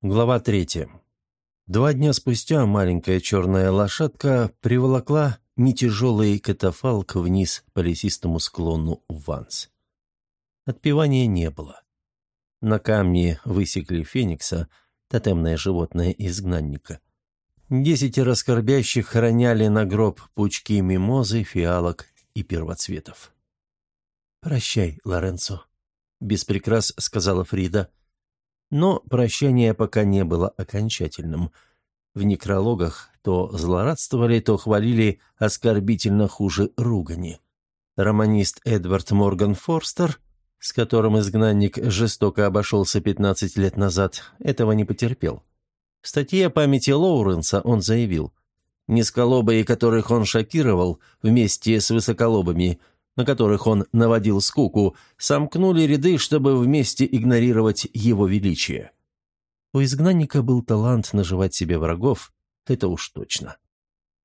Глава третья. Два дня спустя маленькая черная лошадка приволокла нетяжелый катафалк вниз по лесистому склону Ванс. Отпевания не было. На камне высекли феникса, тотемное животное изгнанника. Десять раскорбящих храняли на гроб пучки мимозы, фиалок и первоцветов. «Прощай, Лоренцо», — без сказала Фрида. Но прощание пока не было окончательным. В некрологах то злорадствовали, то хвалили оскорбительно хуже ругани. Романист Эдвард Морган Форстер, с которым изгнанник жестоко обошелся 15 лет назад, этого не потерпел. В статье о памяти Лоуренса он заявил, «Низколобые, которых он шокировал, вместе с высоколобыми – на которых он наводил скуку, сомкнули ряды, чтобы вместе игнорировать его величие. У изгнанника был талант наживать себе врагов, это уж точно.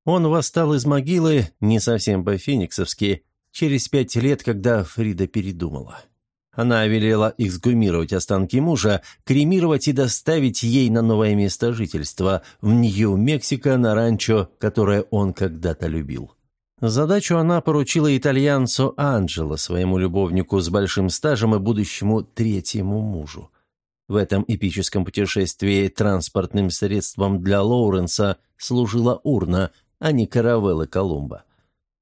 Он восстал из могилы, не совсем по-фениксовски, через пять лет, когда Фрида передумала. Она велела эксгумировать останки мужа, кремировать и доставить ей на новое место жительства, в Нью-Мексико, на ранчо, которое он когда-то любил. Задачу она поручила итальянцу Анджело, своему любовнику с большим стажем и будущему третьему мужу. В этом эпическом путешествии транспортным средством для Лоуренса служила урна, а не каравелла Колумба.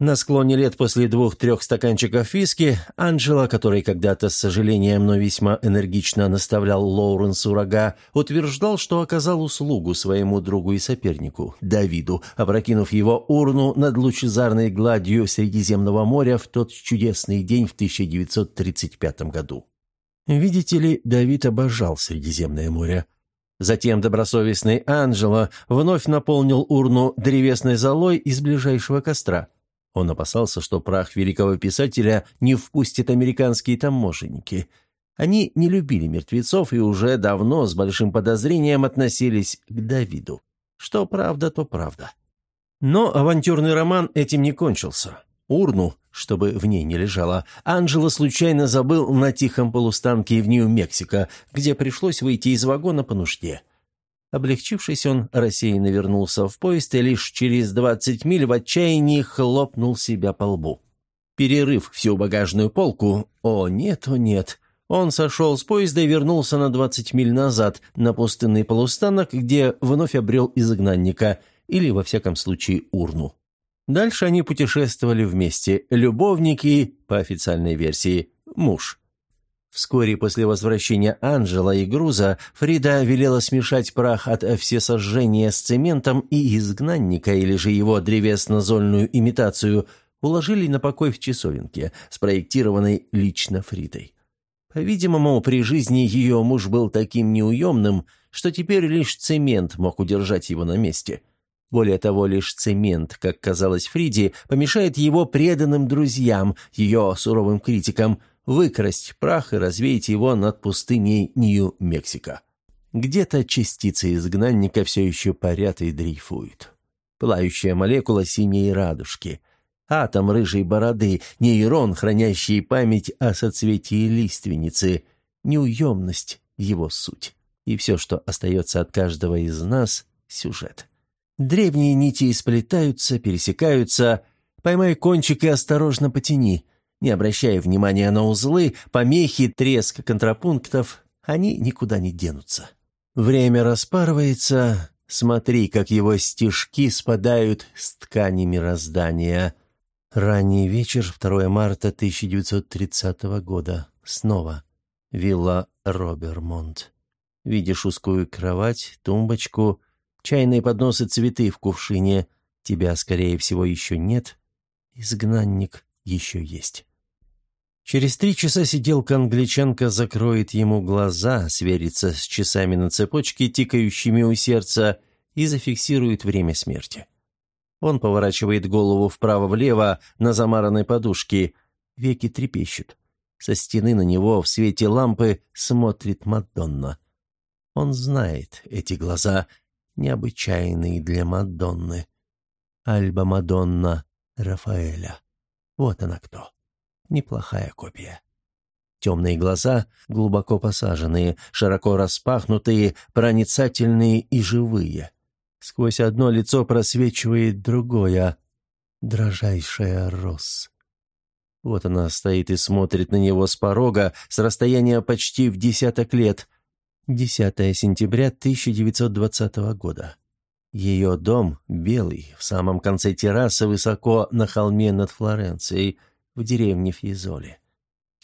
На склоне лет после двух-трех стаканчиков виски Анджела, который когда-то с сожалением, но весьма энергично наставлял Лоуренсу рога, утверждал, что оказал услугу своему другу и сопернику, Давиду, опрокинув его урну над лучезарной гладью Средиземного моря в тот чудесный день в 1935 году. Видите ли, Давид обожал Средиземное море. Затем добросовестный Анджело вновь наполнил урну древесной золой из ближайшего костра – он опасался, что прах великого писателя не впустят американские таможенники. Они не любили мертвецов и уже давно с большим подозрением относились к Давиду. Что правда, то правда. Но авантюрный роман этим не кончился. Урну, чтобы в ней не лежала, Анджело случайно забыл на тихом полустанке в Нью-Мексико, где пришлось выйти из вагона по нужде. Облегчившись, он рассеянно вернулся в поезд и лишь через двадцать миль в отчаянии хлопнул себя по лбу. Перерыв всю багажную полку, о нет, о нет, он сошел с поезда и вернулся на двадцать миль назад, на пустынный полустанок, где вновь обрел изгнанника, или, во всяком случае, урну. Дальше они путешествовали вместе, любовники, по официальной версии, муж. Вскоре после возвращения Анжела и груза Фрида велела смешать прах от всесожжения с цементом и изгнанника или же его древесно-зольную имитацию уложили на покой в часовенке, спроектированной лично Фридой. По-видимому, при жизни ее муж был таким неуемным, что теперь лишь цемент мог удержать его на месте. Более того, лишь цемент, как казалось Фриде, помешает его преданным друзьям, ее суровым критикам – выкрасть прах и развеять его над пустыней Нью-Мексико. Где-то частицы изгнанника все еще парят и дрейфуют. Пылающая молекула синей радужки, атом рыжей бороды, нейрон, хранящий память о соцветии лиственницы, неуемность — его суть. И все, что остается от каждого из нас — сюжет. Древние нити сплетаются, пересекаются. Поймай кончик и осторожно потяни. Не обращая внимания на узлы, помехи, треск контрапунктов, они никуда не денутся. Время распарывается, смотри, как его стежки спадают с ткани мироздания. Ранний вечер, 2 марта 1930 года. Снова. Вилла Робермонт. Видишь узкую кровать, тумбочку, чайные подносы, цветы в кувшине. Тебя, скорее всего, еще нет. Изгнанник еще есть. Через три часа сиделка-англичанка закроет ему глаза, сверится с часами на цепочке, тикающими у сердца, и зафиксирует время смерти. Он поворачивает голову вправо-влево на замаранной подушке. Веки трепещут. Со стены на него в свете лампы смотрит Мадонна. Он знает эти глаза, необычайные для Мадонны. Альба Мадонна Рафаэля. Вот она кто неплохая копия. Темные глаза, глубоко посаженные, широко распахнутые, проницательные и живые. Сквозь одно лицо просвечивает другое. Дрожайшая Росс. Вот она стоит и смотрит на него с порога, с расстояния почти в десяток лет. 10 сентября 1920 года. Ее дом, белый, в самом конце террасы, высоко на холме над Флоренцией, в деревне Фьезоли.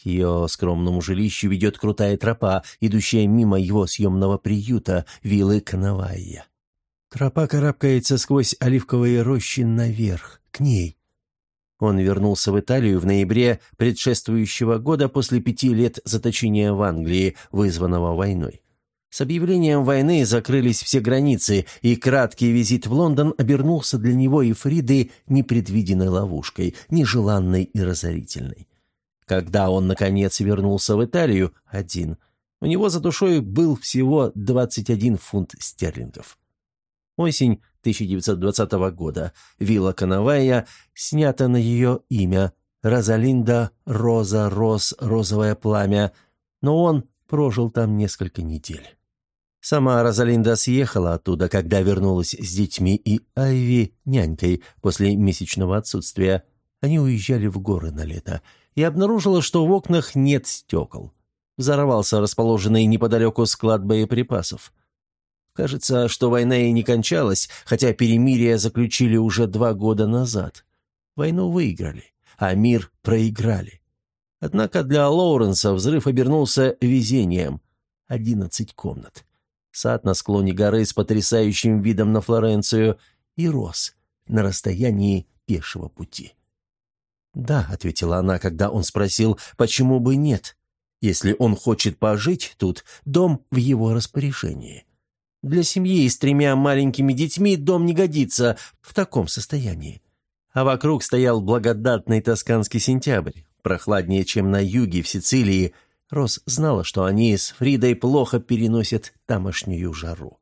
К ее скромному жилищу ведет крутая тропа, идущая мимо его съемного приюта, виллы Канавайя. Тропа карабкается сквозь оливковые рощи наверх, к ней. Он вернулся в Италию в ноябре предшествующего года после пяти лет заточения в Англии, вызванного войной. С объявлением войны закрылись все границы, и краткий визит в Лондон обернулся для него и Фриды непредвиденной ловушкой, нежеланной и разорительной. Когда он, наконец, вернулся в Италию один, у него за душой был всего 21 фунт стерлингов. Осень 1920 года. Вилла Канавая снята на ее имя. Розалинда, Роза, Роз, Розовое пламя. Но он прожил там несколько недель. Сама Розалинда съехала оттуда, когда вернулась с детьми и Айви, нянькой, после месячного отсутствия. Они уезжали в горы на лето и обнаружила, что в окнах нет стекол. Взорвался расположенный неподалеку склад боеприпасов. Кажется, что война и не кончалась, хотя перемирие заключили уже два года назад. Войну выиграли, а мир проиграли. Однако для Лоуренса взрыв обернулся везением. Одиннадцать комнат сад на склоне горы с потрясающим видом на Флоренцию и рос на расстоянии пешего пути. «Да», — ответила она, когда он спросил, «почему бы нет? Если он хочет пожить тут, дом в его распоряжении. Для семьи с тремя маленькими детьми дом не годится в таком состоянии». А вокруг стоял благодатный тосканский сентябрь, прохладнее, чем на юге, в Сицилии, Рос знала, что они с Фридой плохо переносят тамошнюю жару.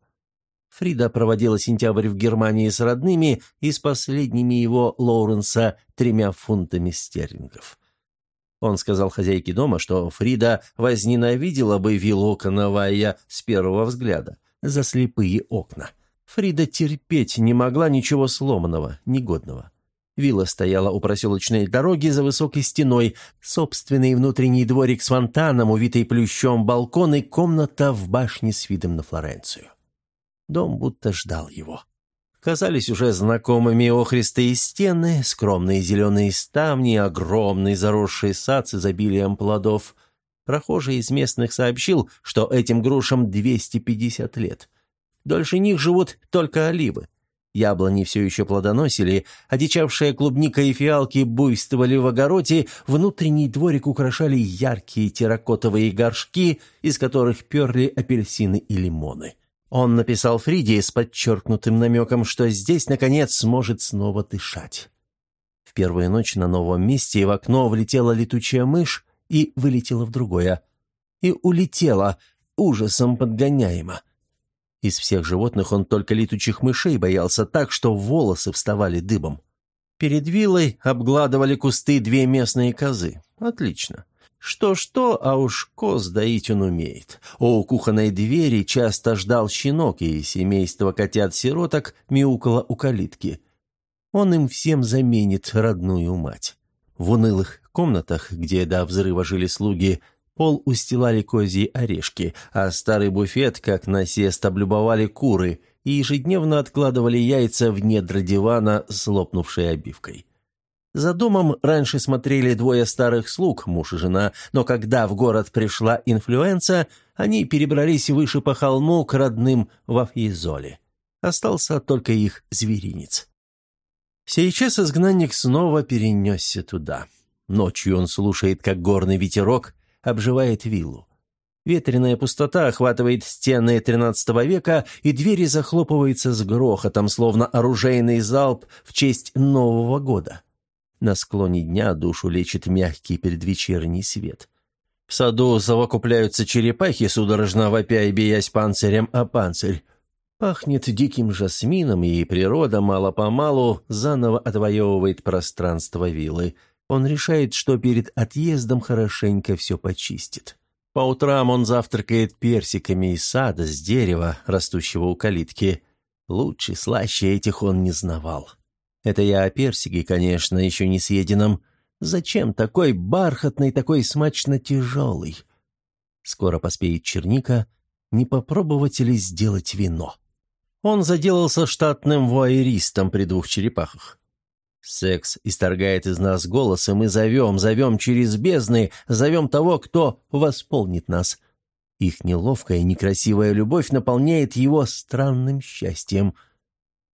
Фрида проводила сентябрь в Германии с родными и с последними его Лоуренса тремя фунтами стерлингов. Он сказал хозяйке дома, что Фрида возненавидела бы виллу Коновая с первого взгляда за слепые окна. Фрида терпеть не могла ничего сломанного, негодного. Вилла стояла у проселочной дороги за высокой стеной, собственный внутренний дворик с фонтаном, увитый плющом, балкон и комната в башне с видом на Флоренцию. Дом будто ждал его. Казались уже знакомыми охристые стены, скромные зеленые ставни, огромный заросший сад с изобилием плодов. Прохожий из местных сообщил, что этим грушам 250 лет. Дольше них живут только оливы. Яблони все еще плодоносили, одичавшая клубника и фиалки буйствовали в огороде, внутренний дворик украшали яркие терракотовые горшки, из которых перли апельсины и лимоны. Он написал Фриде с подчеркнутым намеком, что здесь, наконец, сможет снова дышать. В первую ночь на новом месте в окно влетела летучая мышь и вылетела в другое. И улетела, ужасом подгоняемо. Из всех животных он только летучих мышей боялся так, что волосы вставали дыбом. Перед виллой обгладывали кусты две местные козы. Отлично. Что-что, а уж коз доить он умеет. У кухонной двери часто ждал щенок, и семейство котят-сироток мяукало у калитки. Он им всем заменит родную мать. В унылых комнатах, где до взрыва жили слуги, Пол устилали козьи орешки, а старый буфет, как насест, облюбовали куры и ежедневно откладывали яйца в недра дивана с лопнувшей обивкой. За домом раньше смотрели двое старых слуг, муж и жена, но когда в город пришла инфлюенция, они перебрались выше по холму к родным в Афьезоле. Остался только их зверинец. Сейчас изгнанник снова перенесся туда. Ночью он слушает, как горный ветерок обживает виллу. Ветреная пустота охватывает стены XIII века, и двери захлопываются с грохотом, словно оружейный залп в честь Нового года. На склоне дня душу лечит мягкий предвечерний свет. В саду совокупляются черепахи, судорожно вопя и биясь панцирем о панцирь. Пахнет диким жасмином, и природа мало-помалу заново отвоевывает пространство виллы. Он решает, что перед отъездом хорошенько все почистит. По утрам он завтракает персиками из сада, с дерева, растущего у калитки. Лучше, слаще этих он не знавал. Это я о персике, конечно, еще не съеденном. Зачем такой бархатный, такой смачно тяжелый? Скоро поспеет черника, не попробовать ли сделать вино? Он заделался штатным вуайеристом при двух черепахах. Секс исторгает из нас голос, и мы зовем, зовем через бездны, зовем того, кто восполнит нас. Их неловкая, некрасивая любовь наполняет его странным счастьем.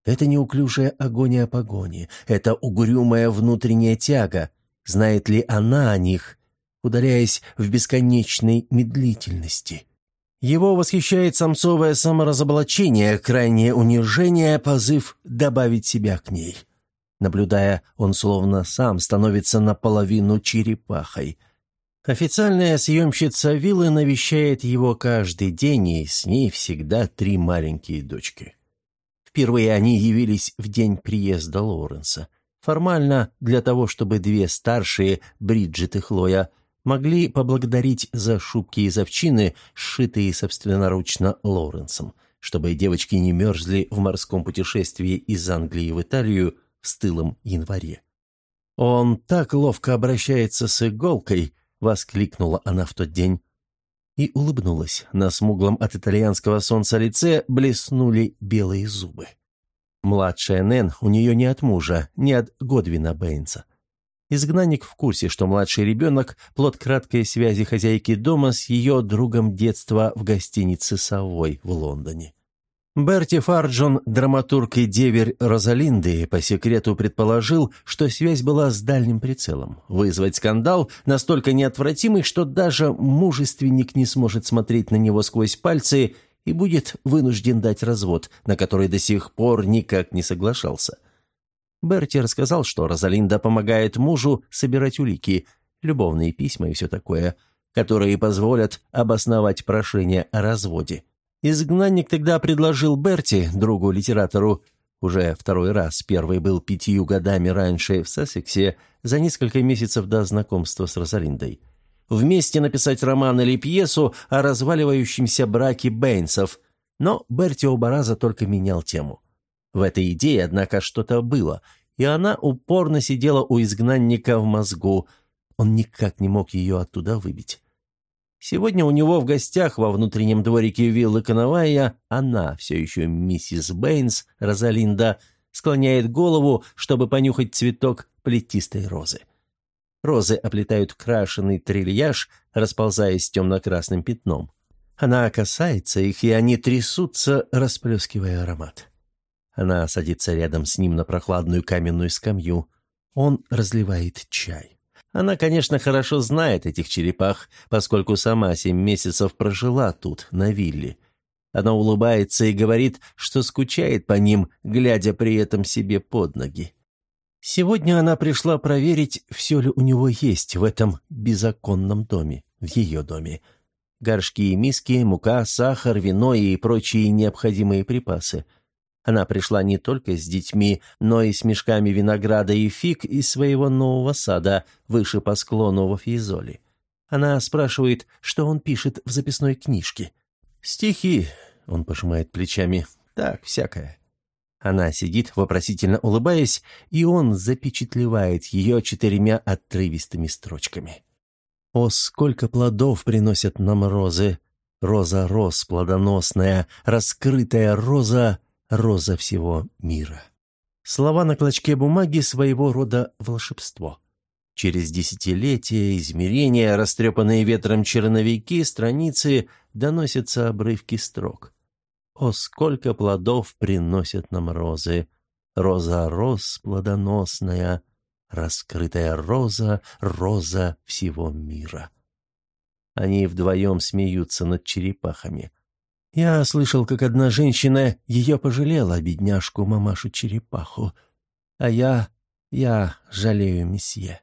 Это неуклюжая агония погони, это угрюмая внутренняя тяга. Знает ли она о них, удаляясь в бесконечной медлительности? Его восхищает самцовое саморазоблачение, крайнее унижение, позыв добавить себя к ней. Наблюдая, он словно сам становится наполовину черепахой. Официальная съемщица виллы навещает его каждый день, и с ней всегда три маленькие дочки. Впервые они явились в день приезда Лоуренса. Формально для того, чтобы две старшие, Бриджит и Хлоя, могли поблагодарить за шубки из овчины, сшитые собственноручно Лоуренсом, чтобы девочки не мерзли в морском путешествии из Англии в Италию в стылом январе. «Он так ловко обращается с иголкой!» — воскликнула она в тот день. И улыбнулась. На смуглом от итальянского солнца лице блеснули белые зубы. Младшая Нэн у нее не от мужа, не от Годвина Бэйнса. Изгнанник в курсе, что младший ребенок – плод краткой связи хозяйки дома с ее другом детства в гостинице «Совой» в Лондоне. Берти Фарджон, драматург и деверь Розалинды, по секрету предположил, что связь была с дальним прицелом. Вызвать скандал настолько неотвратимый, что даже мужественник не сможет смотреть на него сквозь пальцы и будет вынужден дать развод, на который до сих пор никак не соглашался. Берти рассказал, что Розалинда помогает мужу собирать улики, любовные письма и все такое, которые позволят обосновать прошение о разводе. Изгнанник тогда предложил Берти, другу-литератору, уже второй раз, первый был пятью годами раньше в Сассексе, за несколько месяцев до знакомства с Розалиндой. Вместе написать роман или пьесу о разваливающемся браке Бэйнсов, но Берти оба раза только менял тему. В этой идее, однако, что-то было, и она упорно сидела у изгнанника в мозгу. Он никак не мог ее оттуда выбить. Сегодня у него в гостях во внутреннем дворике виллы Коновая она, все еще миссис Бэйнс, Розалинда, склоняет голову, чтобы понюхать цветок плетистой розы. Розы оплетают крашеный трильяж, расползаясь темно-красным пятном. Она касается их, и они трясутся, расплескивая аромат. Она садится рядом с ним на прохладную каменную скамью. Он разливает чай. Она, конечно, хорошо знает этих черепах, поскольку сама семь месяцев прожила тут, на вилле. Она улыбается и говорит, что скучает по ним, глядя при этом себе под ноги. Сегодня она пришла проверить, все ли у него есть в этом беззаконном доме, в ее доме. Горшки и миски, мука, сахар, вино и прочие необходимые припасы – она пришла не только с детьми, но и с мешками винограда и фиг из своего нового сада, выше по склону во Фьезоле. Она спрашивает, что он пишет в записной книжке. «Стихи», — он пожимает плечами, — «так, всякое». Она сидит, вопросительно улыбаясь, и он запечатлевает ее четырьмя отрывистыми строчками. «О, сколько плодов приносят нам розы! Роза роз плодоносная, раскрытая роза роза всего мира. Слова на клочке бумаги своего рода волшебство. Через десятилетия, измерения, растрепанные ветром черновики, страницы доносятся обрывки строк. О, сколько плодов приносят нам розы! Роза роз плодоносная, раскрытая роза, роза всего мира. Они вдвоем смеются над черепахами. Я слышал, как одна женщина ее пожалела, бедняжку мамашу-черепаху. А я... я жалею месье.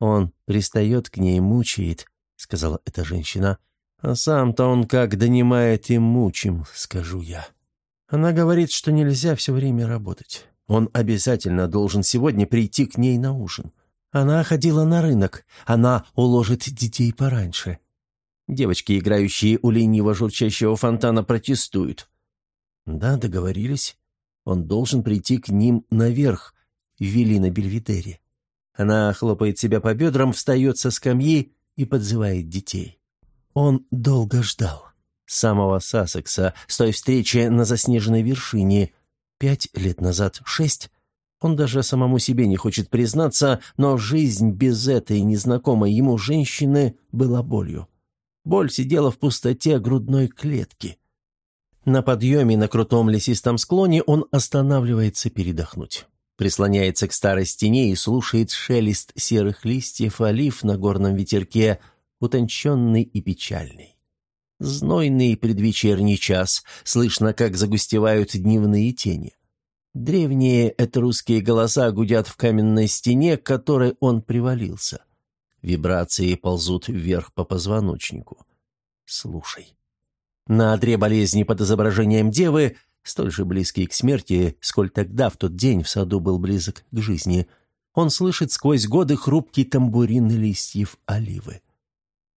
Он пристает к ней, мучает, — сказала эта женщина. А сам-то он как донимает и мучим, скажу я. Она говорит, что нельзя все время работать. Он обязательно должен сегодня прийти к ней на ужин. Она ходила на рынок, она уложит детей пораньше. Девочки, играющие у лениво журчащего фонтана, протестуют. Да, договорились. Он должен прийти к ним наверх, вели на Бельведере. Она хлопает себя по бедрам, встает со скамьи и подзывает детей. Он долго ждал. самого Сассекса, с той встречи на заснеженной вершине. Пять лет назад, шесть. Он даже самому себе не хочет признаться, но жизнь без этой незнакомой ему женщины была болью. Боль сидела в пустоте грудной клетки. На подъеме на крутом лесистом склоне он останавливается передохнуть. Прислоняется к старой стене и слушает шелест серых листьев олив на горном ветерке, утонченный и печальный. Знойный предвечерний час, слышно, как загустевают дневные тени. Древние этрусские голоса гудят в каменной стене, к которой он привалился. Вибрации ползут вверх по позвоночнику. Слушай. На одре болезни под изображением девы, столь же близкий к смерти, сколь тогда, в тот день, в саду был близок к жизни, он слышит сквозь годы хрупкий тамбурин листьев оливы.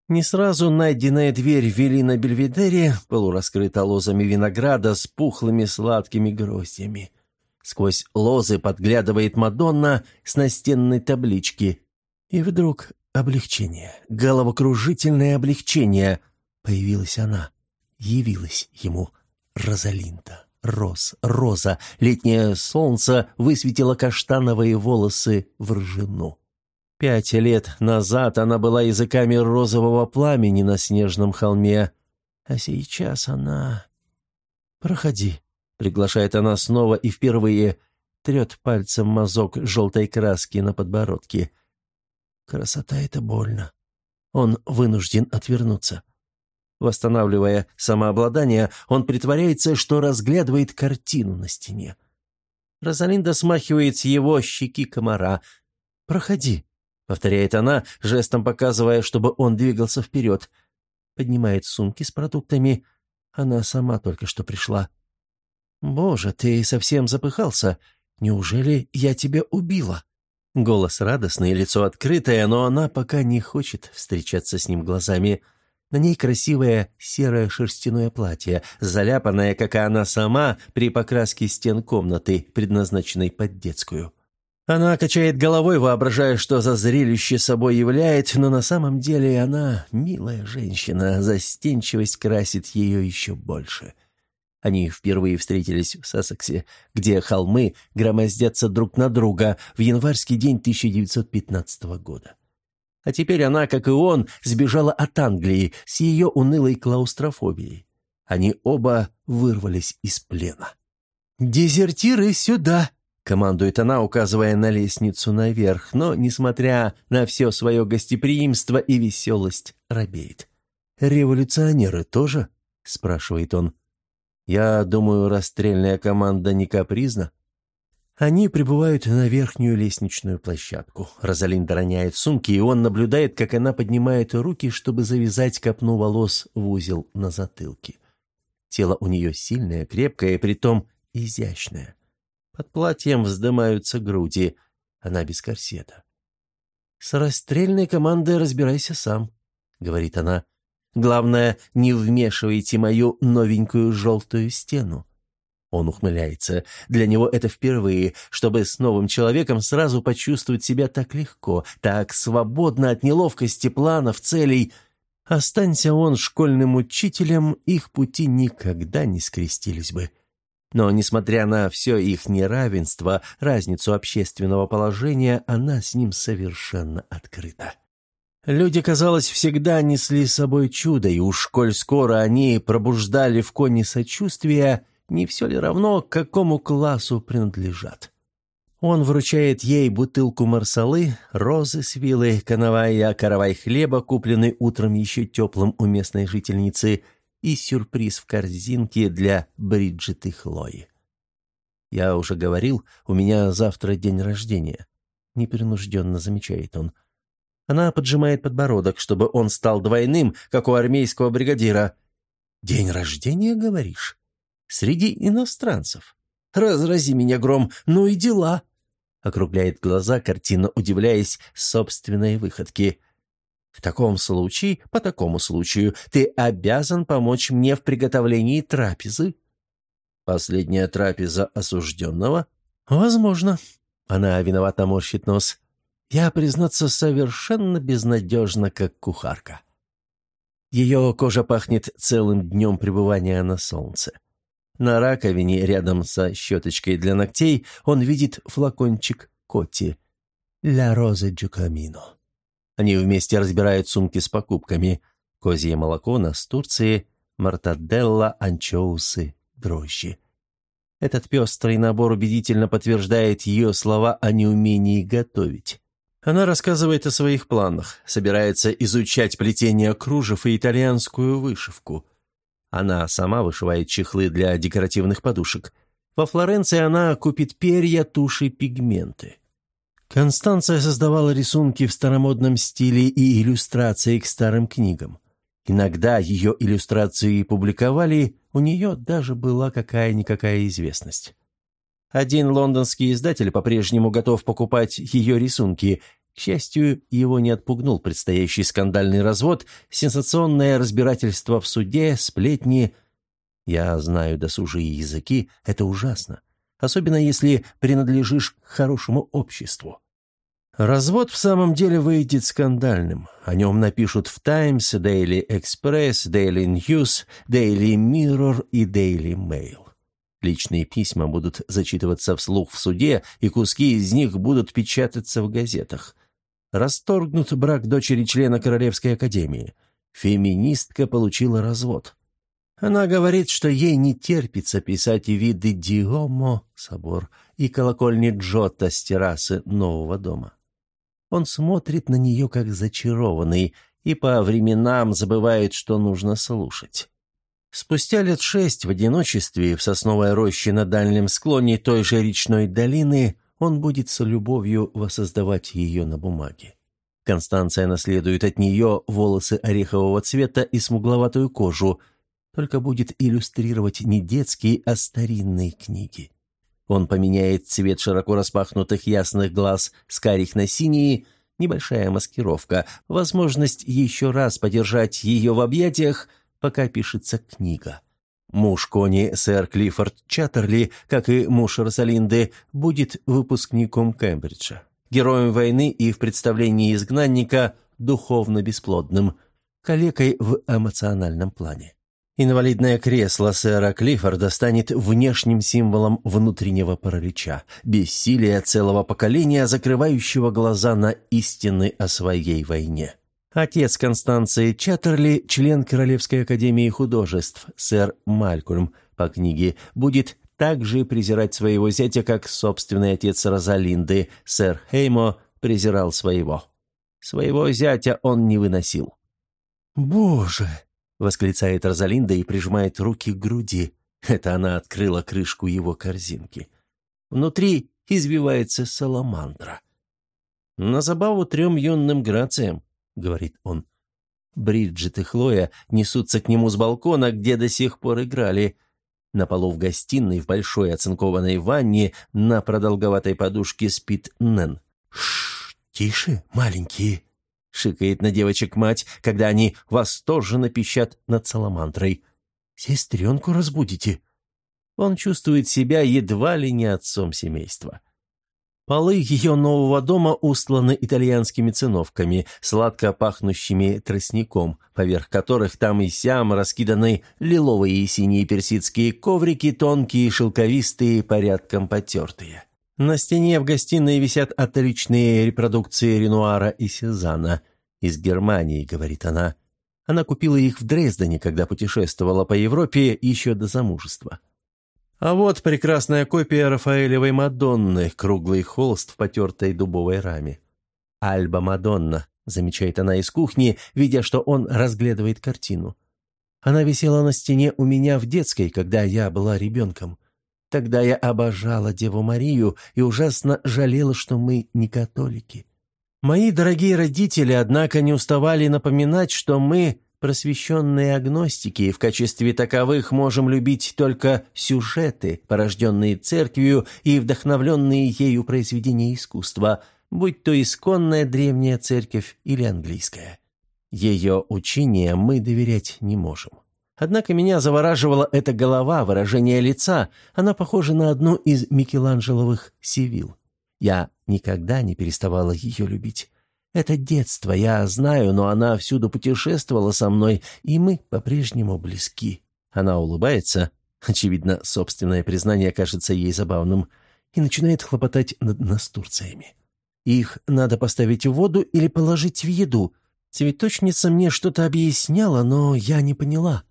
Не сразу найденная дверь вели на бельведере, полураскрыта лозами винограда с пухлыми сладкими гроздьями. Сквозь лозы подглядывает Мадонна с настенной таблички. И вдруг облегчение, головокружительное облегчение. Появилась она, явилась ему Розалинда. Роз, роза, летнее солнце высветило каштановые волосы в ржану. Пять лет назад она была языками розового пламени на снежном холме, а сейчас она... «Проходи», — приглашает она снова и впервые трет пальцем мазок желтой краски на подбородке. Красота — это больно. Он вынужден отвернуться. Восстанавливая самообладание, он притворяется, что разглядывает картину на стене. Розалинда смахивает с его щеки комара. «Проходи», — повторяет она, жестом показывая, чтобы он двигался вперед. Поднимает сумки с продуктами. Она сама только что пришла. «Боже, ты совсем запыхался. Неужели я тебя убила?» Голос радостный, лицо открытое, но она пока не хочет встречаться с ним глазами. На ней красивое серое шерстяное платье, заляпанное, как и она сама, при покраске стен комнаты, предназначенной под детскую. Она качает головой, воображая, что за зрелище собой являет, но на самом деле она милая женщина, застенчивость красит ее еще больше. Они впервые встретились в Сассексе, где холмы громоздятся друг на друга в январский день 1915 года. А теперь она, как и он, сбежала от Англии с ее унылой клаустрофобией. Они оба вырвались из плена. «Дезертиры сюда!» Командует она, указывая на лестницу наверх, но, несмотря на все свое гостеприимство и веселость, робеет. «Революционеры тоже?» — спрашивает он. «Я думаю, расстрельная команда не капризна?» Они прибывают на верхнюю лестничную площадку. Розалинда роняет сумки, и он наблюдает, как она поднимает руки, чтобы завязать копну волос в узел на затылке. Тело у нее сильное, крепкое, и притом изящное. Под платьем вздымаются груди. Она без корсета. «С расстрельной командой разбирайся сам», — говорит она. «Главное, не вмешивайте мою новенькую желтую стену». Он ухмыляется. Для него это впервые, чтобы с новым человеком сразу почувствовать себя так легко, так свободно от неловкости, планов, целей. Останься он школьным учителем, их пути никогда не скрестились бы. Но, несмотря на все их неравенство, разницу общественного положения, она с ним совершенно открыта. Люди, казалось, всегда несли с собой чудо, и уж коль скоро они пробуждали в коне сочувствия, не все ли равно, к какому классу принадлежат. Он вручает ей бутылку марсалы, розы с вилой, коновая, каравай хлеба, купленный утром еще теплым у местной жительницы, и сюрприз в корзинке для Бриджит и Хлои. «Я уже говорил, у меня завтра день рождения», — непринужденно замечает он. Она поджимает подбородок, чтобы он стал двойным, как у армейского бригадира. «День рождения, говоришь? Среди иностранцев? Разрази меня гром, ну и дела!» округляет глаза, картина удивляясь собственной выходке. В таком случае, по такому случаю, ты обязан помочь мне в приготовлении трапезы. Последняя трапеза осужденного? Возможно. Она виновато морщит нос. Я, признаться, совершенно безнадежна, как кухарка. Ее кожа пахнет целым днем пребывания на солнце. На раковине рядом со щеточкой для ногтей он видит флакончик Коти «Ля Розе Джукамино». Они вместе разбирают сумки с покупками. Козье молоко, нас Турции, мартаделла, анчоусы, дрожжи. Этот пестрый набор убедительно подтверждает ее слова о неумении готовить. Она рассказывает о своих планах, собирается изучать плетение кружев и итальянскую вышивку. Она сама вышивает чехлы для декоративных подушек. Во Флоренции она купит перья, туши, пигменты. Констанция создавала рисунки в старомодном стиле и иллюстрации к старым книгам. Иногда ее иллюстрации публиковали, у нее даже была какая-никакая известность. Один лондонский издатель по-прежнему готов покупать ее рисунки. К счастью, его не отпугнул предстоящий скандальный развод, сенсационное разбирательство в суде, сплетни. Я знаю досужие языки, это ужасно. Особенно если принадлежишь к хорошему обществу. Развод в самом деле выйдет скандальным. О нем напишут в «Times», «Daily Express», «Daily News», «Daily Mirror» и «Daily Mail». Личные письма будут зачитываться вслух в суде, и куски из них будут печататься в газетах. Расторгнут брак дочери члена Королевской академии. Феминистка получила развод. Она говорит, что ей не терпится писать виды Диомо, собор, и колокольни Джота с террасы нового дома. Он смотрит на нее как зачарованный и по временам забывает, что нужно слушать. Спустя лет шесть в одиночестве в сосновой роще на дальнем склоне той же речной долины он будет с любовью воссоздавать ее на бумаге. Констанция наследует от нее волосы орехового цвета и смугловатую кожу, только будет иллюстрировать не детские, а старинные книги. Он поменяет цвет широко распахнутых ясных глаз с карих на синие, небольшая маскировка, возможность еще раз подержать ее в объятиях – пока пишется книга. Муж Кони, сэр Клиффорд Чаттерли, как и муж Розалинды, будет выпускником Кембриджа, героем войны и в представлении изгнанника духовно бесплодным, калекой в эмоциональном плане. Инвалидное кресло сэра Клиффорда станет внешним символом внутреннего паралича, бессилия целого поколения, закрывающего глаза на истины о своей войне. Отец Констанции Чаттерли, член Королевской академии художеств, сэр Малькольм, по книге, будет также презирать своего зятя, как собственный отец Розалинды, сэр Хеймо, презирал своего. Своего зятя он не выносил. «Боже!» — восклицает Розалинда и прижимает руки к груди. Это она открыла крышку его корзинки. Внутри извивается саламандра. На забаву трем юным грациям. — говорит он. Бриджит и Хлоя несутся к нему с балкона, где до сих пор играли. На полу в гостиной в большой оцинкованной ванне на продолговатой подушке спит Нэн. «Шш, тише, маленькие!» — шикает на девочек мать, когда они восторженно пищат над саламандрой. «Сестренку разбудите!» Он чувствует себя едва ли не отцом семейства. Полы ее нового дома устланы итальянскими циновками, сладко пахнущими тростником, поверх которых там и сям раскиданы лиловые и синие персидские коврики, тонкие, шелковистые, порядком потертые. На стене в гостиной висят отличные репродукции Ренуара и Сезана. «Из Германии», — говорит она. Она купила их в Дрездене, когда путешествовала по Европе еще до замужества. А вот прекрасная копия Рафаэлевой Мадонны, круглый холст в потертой дубовой раме. «Альба Мадонна», — замечает она из кухни, видя, что он разглядывает картину. «Она висела на стене у меня в детской, когда я была ребенком. Тогда я обожала Деву Марию и ужасно жалела, что мы не католики. Мои дорогие родители, однако, не уставали напоминать, что мы просвещенные агностики, в качестве таковых можем любить только сюжеты, порожденные церковью и вдохновленные ею произведения искусства, будь то исконная древняя церковь или английская. Ее учениям мы доверять не можем. Однако меня завораживала эта голова, выражение лица. Она похожа на одну из Микеланджеловых Сивил. Я никогда не переставала ее любить. Это детство, я знаю, но она всюду путешествовала со мной, и мы по-прежнему близки. Она улыбается. Очевидно, собственное признание кажется ей забавным. И начинает хлопотать над настурциями. Их надо поставить в воду или положить в еду. Цветочница мне что-то объясняла, но я не поняла.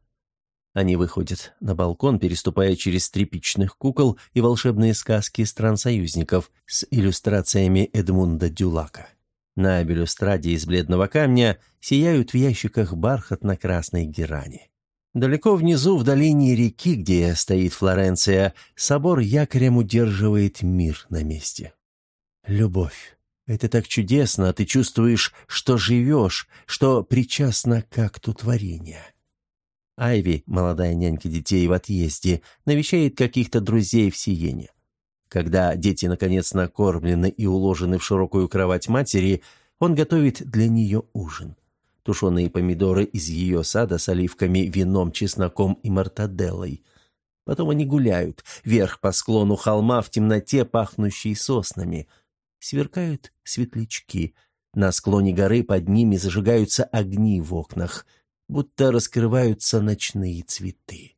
Они выходят на балкон, переступая через тряпичных кукол и волшебные сказки стран союзников с иллюстрациями Эдмунда Дюлака. На бюлюстраде из бледного камня сияют в ящиках бархатно-красной герани. Далеко внизу, в долине реки, где стоит Флоренция, собор якорем удерживает мир на месте. Любовь. Это так чудесно, ты чувствуешь, что живешь, что причастна к акту творения. Айви, молодая нянька детей в отъезде, навещает каких-то друзей в Сиене. Когда дети, наконец, накормлены и уложены в широкую кровать матери, он готовит для нее ужин. Тушеные помидоры из ее сада с оливками, вином, чесноком и мартаделлой. Потом они гуляют, вверх по склону холма в темноте, пахнущей соснами. Сверкают светлячки. На склоне горы под ними зажигаются огни в окнах, будто раскрываются ночные цветы.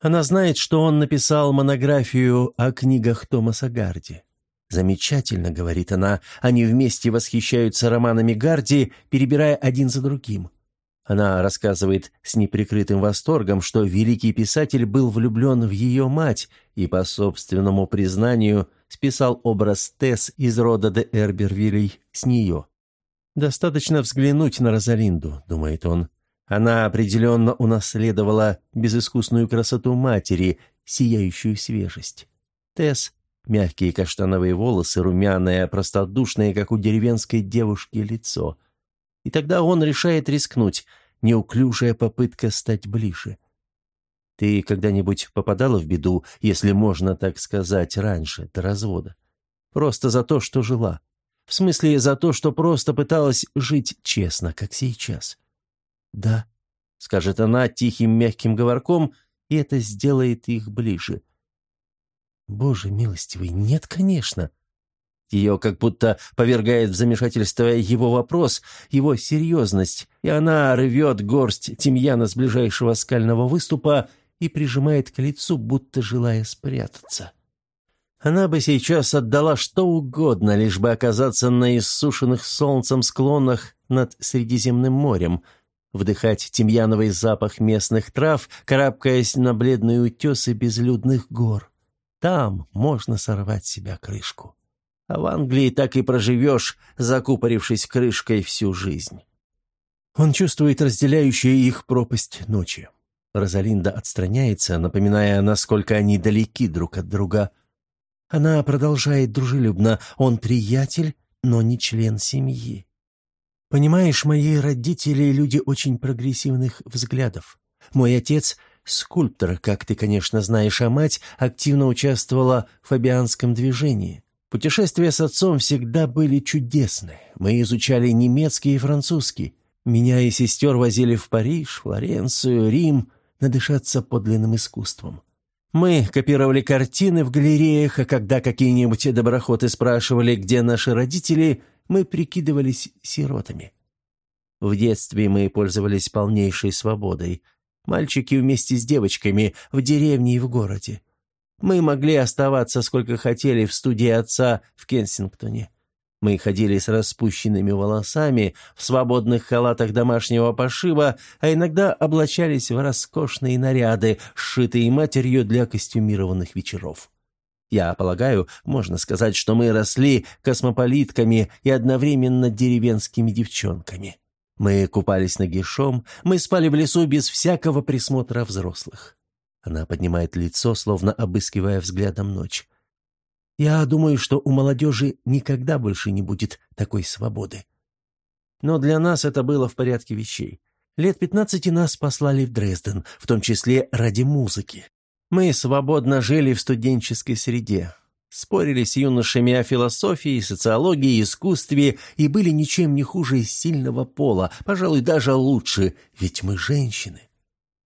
Она знает, что он написал монографию о книгах Томаса Гарди. «Замечательно», — говорит она, — «они вместе восхищаются романами Гарди, перебирая один за другим». Она рассказывает с неприкрытым восторгом, что великий писатель был влюблен в ее мать и, по собственному признанию, списал образ Тесс из рода де Эрбервилей с нее. «Достаточно взглянуть на Розалинду», — думает он, она определенно унаследовала безыскусную красоту матери, сияющую свежесть. Тесс — мягкие каштановые волосы, румяное, простодушное, как у деревенской девушки, лицо. И тогда он решает рискнуть, неуклюжая попытка стать ближе. Ты когда-нибудь попадала в беду, если можно так сказать, раньше, до развода? Просто за то, что жила. В смысле, за то, что просто пыталась жить честно, как сейчас. «Да», — скажет она тихим мягким говорком, и это сделает их ближе. «Боже милостивый, нет, конечно». Ее как будто повергает в замешательство его вопрос, его серьезность, и она рвет горсть тимьяна с ближайшего скального выступа и прижимает к лицу, будто желая спрятаться. Она бы сейчас отдала что угодно, лишь бы оказаться на иссушенных солнцем склонах над Средиземным морем — вдыхать тимьяновый запах местных трав, карабкаясь на бледные утесы безлюдных гор. Там можно сорвать себя крышку. А в Англии так и проживешь, закупорившись крышкой всю жизнь. Он чувствует разделяющую их пропасть ночи. Розалинда отстраняется, напоминая, насколько они далеки друг от друга. Она продолжает дружелюбно. Он приятель, но не член семьи. Понимаешь, мои родители — люди очень прогрессивных взглядов. Мой отец — скульптор, как ты, конечно, знаешь, а мать активно участвовала в фабианском движении. Путешествия с отцом всегда были чудесны. Мы изучали немецкий и французский. Меня и сестер возили в Париж, Флоренцию, Рим, надышаться подлинным искусством. Мы копировали картины в галереях, а когда какие-нибудь доброхоты спрашивали, где наши родители — мы прикидывались сиротами. В детстве мы пользовались полнейшей свободой. Мальчики вместе с девочками, в деревне и в городе. Мы могли оставаться сколько хотели в студии отца в Кенсингтоне. Мы ходили с распущенными волосами, в свободных халатах домашнего пошива, а иногда облачались в роскошные наряды, сшитые матерью для костюмированных вечеров. Я полагаю, можно сказать, что мы росли космополитками и одновременно деревенскими девчонками. Мы купались нагишом, мы спали в лесу без всякого присмотра взрослых. Она поднимает лицо, словно обыскивая взглядом ночь. Я думаю, что у молодежи никогда больше не будет такой свободы. Но для нас это было в порядке вещей. Лет пятнадцати нас послали в Дрезден, в том числе ради музыки. Мы свободно жили в студенческой среде, спорили с юношами о философии, социологии, искусстве и были ничем не хуже сильного пола, пожалуй, даже лучше, ведь мы женщины.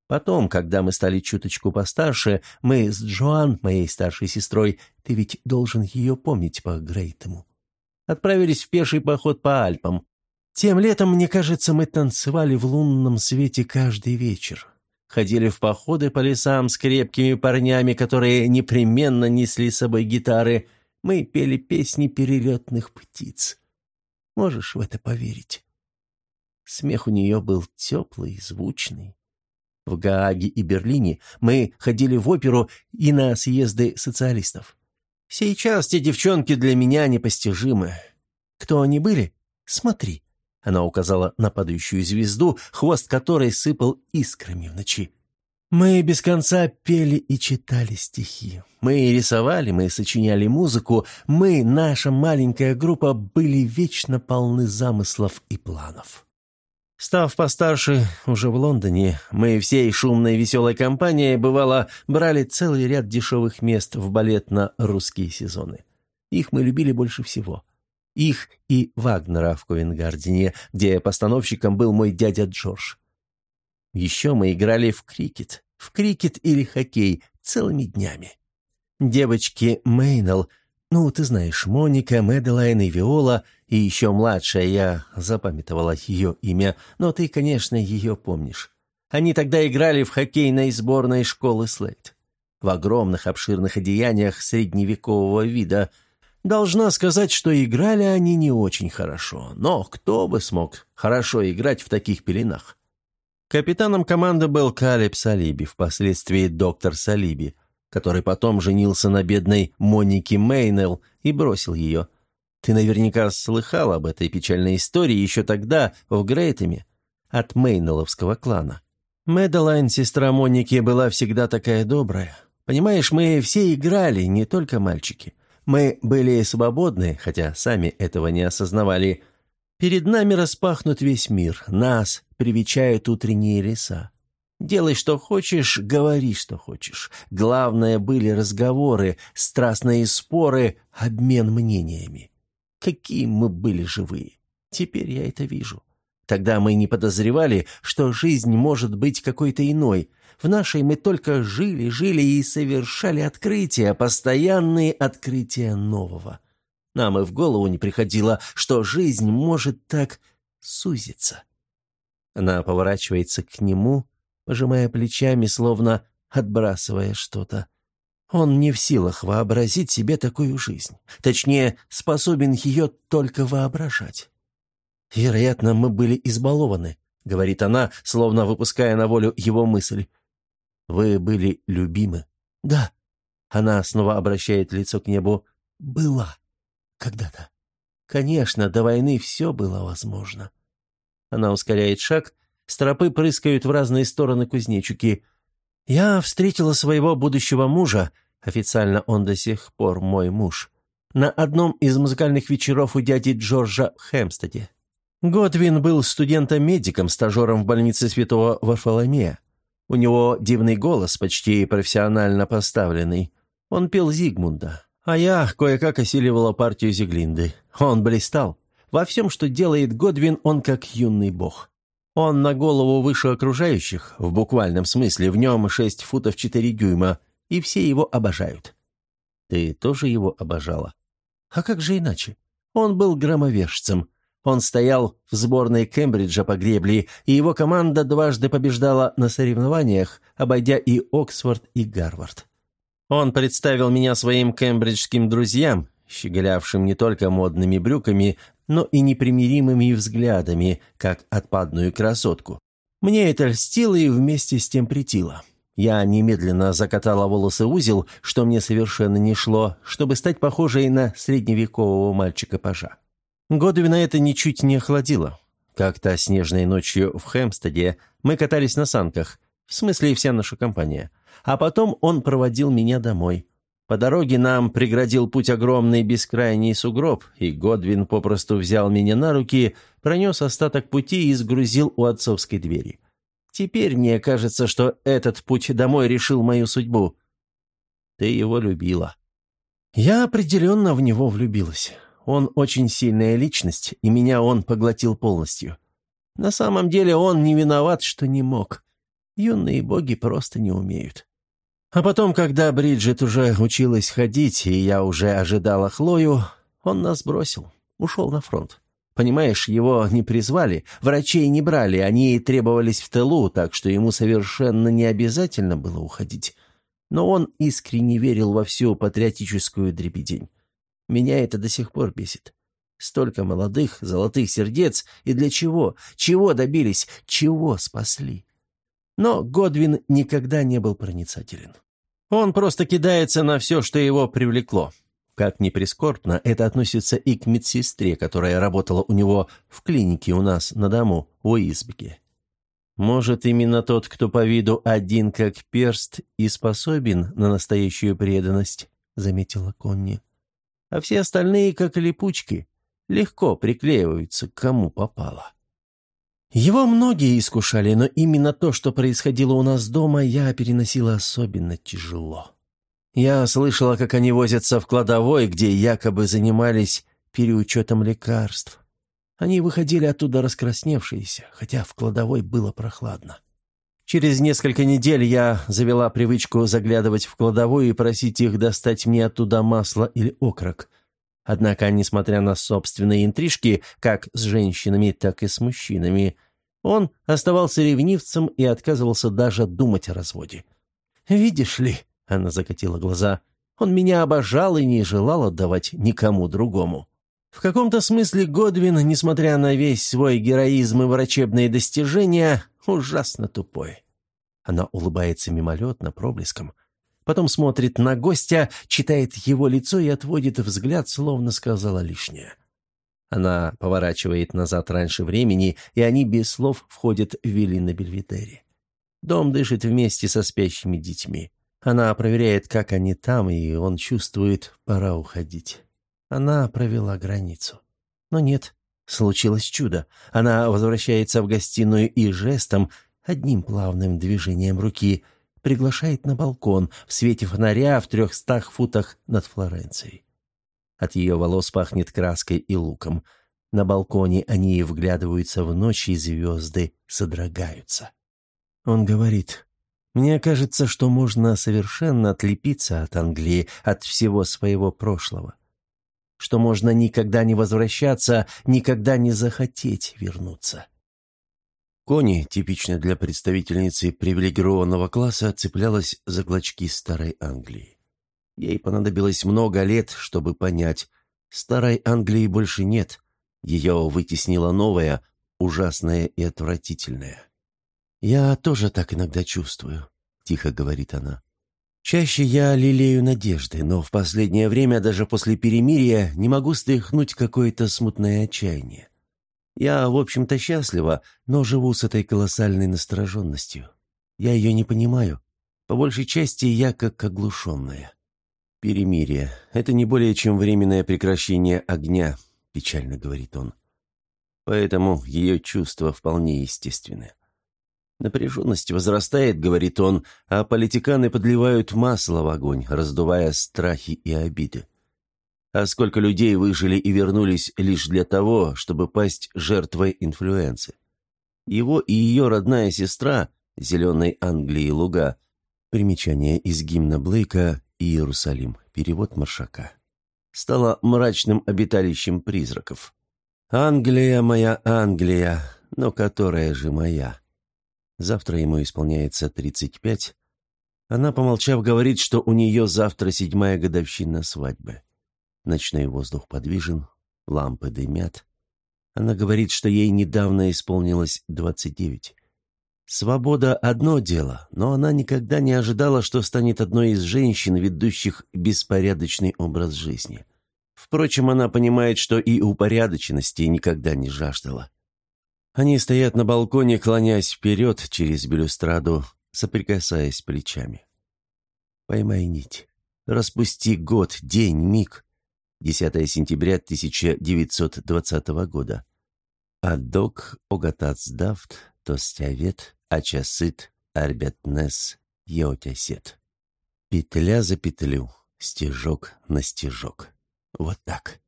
Потом, когда мы стали чуточку постарше, мы с Джоан, моей старшей сестрой, ты ведь должен ее помнить по Грейтему, отправились в пеший поход по Альпам. Тем летом, мне кажется, мы танцевали в лунном свете каждый вечер. Ходили в походы по лесам с крепкими парнями, которые непременно несли с собой гитары. Мы пели песни перелетных птиц. Можешь в это поверить? Смех у нее был теплый, звучный. В Гааге и Берлине мы ходили в оперу и на съезды социалистов. Сейчас те девчонки для меня непостижимы. Кто они были? Смотри. Она указала на падающую звезду, хвост которой сыпал искрами в ночи. Мы без конца пели и читали стихи. Мы рисовали, мы сочиняли музыку. Мы, наша маленькая группа, были вечно полны замыслов и планов. Став постарше, уже в Лондоне, мы всей шумной веселой компанией, бывало, брали целый ряд дешевых мест в балет на русские сезоны. Их мы любили больше всего. Их и Вагнера в Ковенгардене, где постановщиком был мой дядя Джордж. Еще мы играли в крикет, в крикет или хоккей целыми днями. Девочки Мейнелл, ну, ты знаешь, Моника, Мэдалайн и Виола, и еще младшая, я запамятовала ее имя, но ты, конечно, ее помнишь. Они тогда играли в хоккейной сборной школы Слейт. В огромных обширных одеяниях средневекового вида – Должна сказать, что играли они не очень хорошо, но кто бы смог хорошо играть в таких пеленах? Капитаном команды был Калеб Салиби, впоследствии доктор Салиби, который потом женился на бедной Монике Мейнелл и бросил ее. Ты наверняка слыхал об этой печальной истории еще тогда, в Грейтеме, от Мейнелловского клана. Мэдалайн, сестра Моники, была всегда такая добрая. Понимаешь, мы все играли, не только мальчики. Мы были свободны, хотя сами этого не осознавали. Перед нами распахнут весь мир, нас привечают утренние леса. Делай, что хочешь, говори, что хочешь. Главное были разговоры, страстные споры, обмен мнениями. Какие мы были живые. Теперь я это вижу. Тогда мы не подозревали, что жизнь может быть какой-то иной — в нашей мы только жили, жили и совершали открытия, постоянные открытия нового. Нам и в голову не приходило, что жизнь может так сузиться. Она поворачивается к нему, пожимая плечами, словно отбрасывая что-то. Он не в силах вообразить себе такую жизнь. Точнее, способен ее только воображать. «Вероятно, мы были избалованы», — говорит она, словно выпуская на волю его мысль. Вы были любимы?» «Да». Она снова обращает лицо к небу. «Была. Когда-то. Конечно, до войны все было возможно». Она ускоряет шаг. Стропы прыскают в разные стороны кузнечики. «Я встретила своего будущего мужа, официально он до сих пор мой муж, на одном из музыкальных вечеров у дяди Джорджа в Хэмстеде. Годвин был студентом-медиком, стажером в больнице святого Варфоломея. У него дивный голос, почти профессионально поставленный. Он пел Зигмунда, а я кое-как осиливала партию Зиглинды. Он блистал. Во всем, что делает Годвин, он как юный бог. Он на голову выше окружающих, в буквальном смысле, в нем шесть футов четыре дюйма, и все его обожают. Ты тоже его обожала? А как же иначе? Он был громовержцем, он стоял в сборной Кембриджа по гребле, и его команда дважды побеждала на соревнованиях, обойдя и Оксфорд, и Гарвард. Он представил меня своим кембриджским друзьям, щеголявшим не только модными брюками, но и непримиримыми взглядами, как отпадную красотку. Мне это льстило и вместе с тем притило. Я немедленно закатала волосы узел, что мне совершенно не шло, чтобы стать похожей на средневекового мальчика-пажа. Годвина это ничуть не охладило. Как-то снежной ночью в Хэмстеде мы катались на санках, в смысле вся наша компания. А потом он проводил меня домой. По дороге нам преградил путь огромный бескрайний сугроб, и Годвин попросту взял меня на руки, пронес остаток пути и сгрузил у отцовской двери. Теперь мне кажется, что этот путь домой решил мою судьбу. Ты его любила. Я определенно в него влюбилась. Он очень сильная личность, и меня он поглотил полностью. На самом деле он не виноват, что не мог. Юные боги просто не умеют. А потом, когда Бриджит уже училась ходить, и я уже ожидала Хлою, он нас бросил, ушел на фронт. Понимаешь, его не призвали, врачей не брали, они требовались в тылу, так что ему совершенно не обязательно было уходить. Но он искренне верил во всю патриотическую дребедень. Меня это до сих пор бесит. Столько молодых, золотых сердец, и для чего? Чего добились? Чего спасли? Но Годвин никогда не был проницателен. Он просто кидается на все, что его привлекло. Как ни прискорбно, это относится и к медсестре, которая работала у него в клинике у нас на дому, в Уизбеке. Может, именно тот, кто по виду один как перст и способен на настоящую преданность, заметила Конни. А все остальные, как липучки, легко приклеиваются к кому попало. Его многие искушали, но именно то, что происходило у нас дома, я переносила особенно тяжело. Я слышала, как они возятся в кладовой, где якобы занимались переучетом лекарств. Они выходили оттуда раскрасневшиеся, хотя в кладовой было прохладно. Через несколько недель я завела привычку заглядывать в кладовую и просить их достать мне оттуда масло или окорок. Однако, несмотря на собственные интрижки, как с женщинами, так и с мужчинами, он оставался ревнивцем и отказывался даже думать о разводе. «Видишь ли», — она закатила глаза, — «он меня обожал и не желал отдавать никому другому». В каком-то смысле Годвин, несмотря на весь свой героизм и врачебные достижения, ужасно тупой. Она улыбается мимолетно, проблеском. Потом смотрит на гостя, читает его лицо и отводит взгляд, словно сказала лишнее. Она поворачивает назад раньше времени, и они без слов входят в на Бельведере. Дом дышит вместе со спящими детьми. Она проверяет, как они там, и он чувствует, пора уходить. Она провела границу. Но нет, случилось чудо. Она возвращается в гостиную и жестом, одним плавным движением руки, приглашает на балкон в свете фонаря в трехстах футах над Флоренцией. От ее волос пахнет краской и луком. На балконе они вглядываются в ночь, и звезды содрогаются. Он говорит, «Мне кажется, что можно совершенно отлепиться от Англии, от всего своего прошлого. Что можно никогда не возвращаться, никогда не захотеть вернуться». Кони, типично для представительницы привилегированного класса, цеплялась за клочки старой Англии. Ей понадобилось много лет, чтобы понять, старой Англии больше нет. Ее вытеснила новая, ужасная и отвратительная. «Я тоже так иногда чувствую», — тихо говорит она. «Чаще я лелею надежды, но в последнее время, даже после перемирия, не могу стряхнуть какое-то смутное отчаяние. Я, в общем-то, счастлива, но живу с этой колоссальной настороженностью. Я ее не понимаю. По большей части я как оглушенная. «Перемирие. Это не более чем временное прекращение огня», — печально говорит он. Поэтому ее чувства вполне естественны. Напряженность возрастает, говорит он, а политиканы подливают масло в огонь, раздувая страхи и обиды. А сколько людей выжили и вернулись лишь для того, чтобы пасть жертвой инфлюенции. Его и ее родная сестра, зеленой Англии луга, примечание из гимна Блейка Иерусалим. Перевод Маршака. Стала мрачным обиталищем призраков. «Англия моя, Англия, но которая же моя?» Завтра ему исполняется 35. Она, помолчав, говорит, что у нее завтра седьмая годовщина свадьбы. Ночной воздух подвижен, лампы дымят. Она говорит, что ей недавно исполнилось 29. Свобода – одно дело, но она никогда не ожидала, что станет одной из женщин, ведущих беспорядочный образ жизни. Впрочем, она понимает, что и упорядоченности никогда не жаждала. Они стоят на балконе, клонясь вперед через балюстраду, соприкасаясь плечами. «Поймай нить», Распусти год, день, миг. 10 сентября 1920 года. Адок огатацдавт, тостявет, ачасыт, арбятнес, еотясет. Петля за петлю, стежок на стежок. Вот так.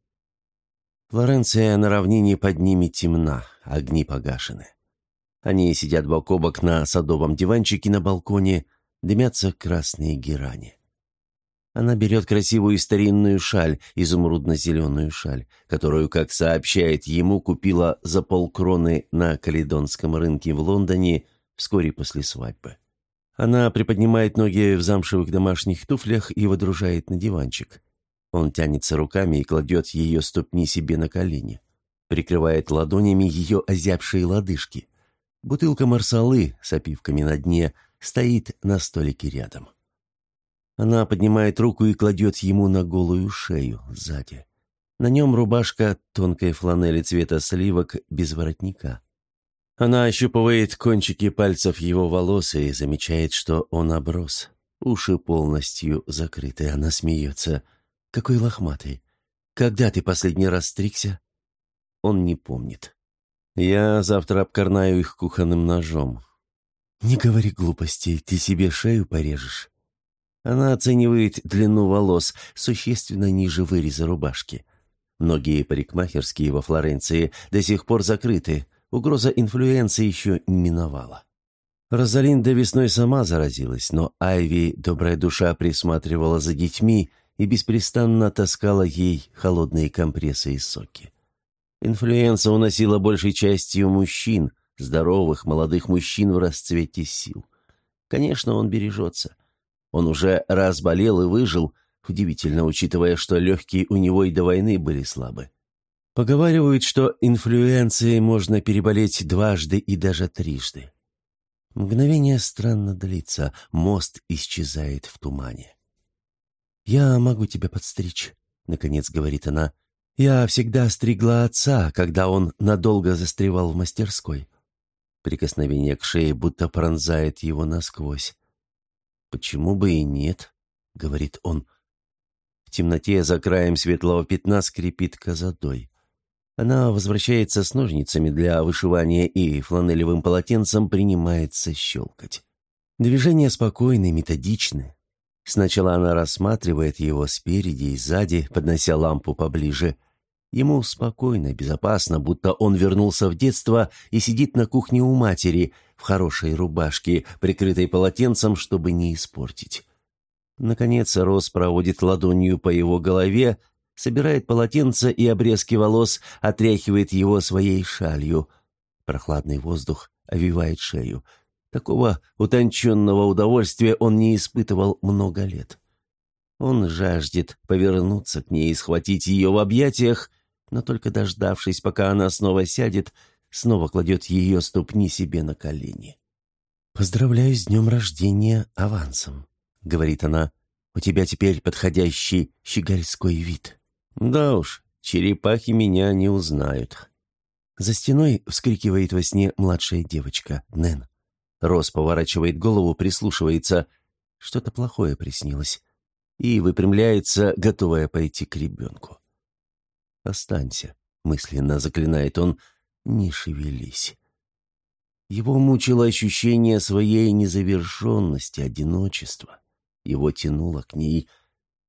Флоренция на равнине под ними темна, огни погашены. Они сидят бок о бок на садовом диванчике на балконе, дымятся красные герани. Она берет красивую старинную шаль, изумрудно-зеленую шаль, которую, как сообщает ему, купила за полкроны на каледонском рынке в Лондоне вскоре после свадьбы. Она приподнимает ноги в замшевых домашних туфлях и выдружает на диванчик. Он тянется руками и кладет ее ступни себе на колени. Прикрывает ладонями ее озябшие лодыжки. Бутылка марсалы с опивками на дне стоит на столике рядом. Она поднимает руку и кладет ему на голую шею сзади. На нем рубашка тонкой фланели цвета сливок без воротника. Она ощупывает кончики пальцев его волос и замечает, что он оброс. Уши полностью закрыты, она смеется. «Какой лохматый! Когда ты последний раз стригся?» Он не помнит. Я завтра обкорнаю их кухонным ножом. Не говори глупостей, ты себе шею порежешь. Она оценивает длину волос, существенно ниже выреза рубашки. Многие парикмахерские во Флоренции до сих пор закрыты, угроза инфлюенции еще не миновала. Розалинда весной сама заразилась, но Айви, добрая душа, присматривала за детьми и беспрестанно таскала ей холодные компрессы и соки. Инфлюенса уносила большей частью мужчин, здоровых, молодых мужчин в расцвете сил. Конечно, он бережется. Он уже раз болел и выжил, удивительно, учитывая, что легкие у него и до войны были слабы. Поговаривают, что инфлюенцией можно переболеть дважды и даже трижды. Мгновение странно длится, мост исчезает в тумане. «Я могу тебя подстричь», — наконец говорит она, я всегда стригла отца, когда он надолго застревал в мастерской. Прикосновение к шее будто пронзает его насквозь. «Почему бы и нет?» — говорит он. В темноте за краем светлого пятна скрипит козадой. Она возвращается с ножницами для вышивания и фланелевым полотенцем принимается щелкать. Движения спокойны, методичны. Сначала она рассматривает его спереди и сзади, поднося лампу поближе. Ему спокойно, безопасно, будто он вернулся в детство и сидит на кухне у матери в хорошей рубашке, прикрытой полотенцем, чтобы не испортить. Наконец Рос проводит ладонью по его голове, собирает полотенце и обрезки волос, отряхивает его своей шалью. Прохладный воздух овивает шею. Такого утонченного удовольствия он не испытывал много лет. Он жаждет повернуться к ней и схватить ее в объятиях, но только дождавшись, пока она снова сядет, снова кладет ее ступни себе на колени. «Поздравляю с днем рождения авансом», — говорит она. «У тебя теперь подходящий щегольской вид». «Да уж, черепахи меня не узнают». За стеной вскрикивает во сне младшая девочка, Нэн. Рос поворачивает голову, прислушивается. Что-то плохое приснилось. И выпрямляется, готовая пойти к ребенку. «Останься», — мысленно заклинает он, — «не шевелись». Его мучило ощущение своей незавершенности, одиночества. Его тянуло к ней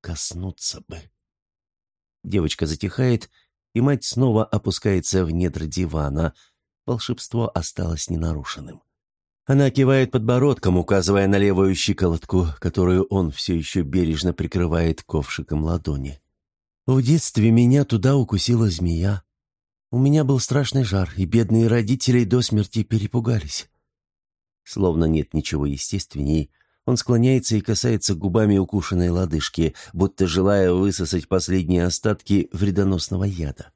коснуться бы. Девочка затихает, и мать снова опускается в недр дивана. Волшебство осталось ненарушенным. Она кивает подбородком, указывая на левую щиколотку, которую он все еще бережно прикрывает ковшиком ладони. В детстве меня туда укусила змея. У меня был страшный жар, и бедные родители до смерти перепугались. Словно нет ничего естественней, он склоняется и касается губами укушенной лодыжки, будто желая высосать последние остатки вредоносного яда.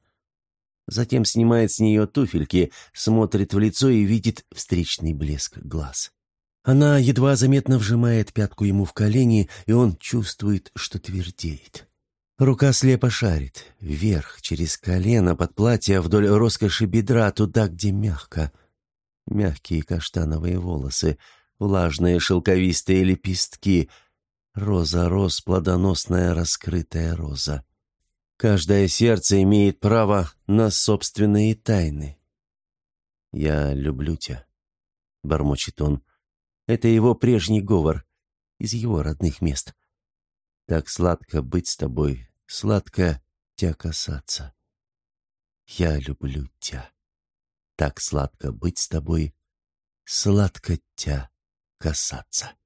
Затем снимает с нее туфельки, смотрит в лицо и видит встречный блеск глаз. Она едва заметно вжимает пятку ему в колени, и он чувствует, что твердеет. Рука слепо шарит, вверх, через колено, под платье, вдоль роскоши бедра, туда, где мягко. Мягкие каштановые волосы, влажные шелковистые лепестки. Роза роз, плодоносная раскрытая роза. Каждое сердце имеет право на собственные тайны. «Я люблю тебя», — бормочет он. Это его прежний говор, из его родных мест. Так сладко быть с тобой, сладко тебя касаться. Я люблю тебя. Так сладко быть с тобой, сладко тебя касаться.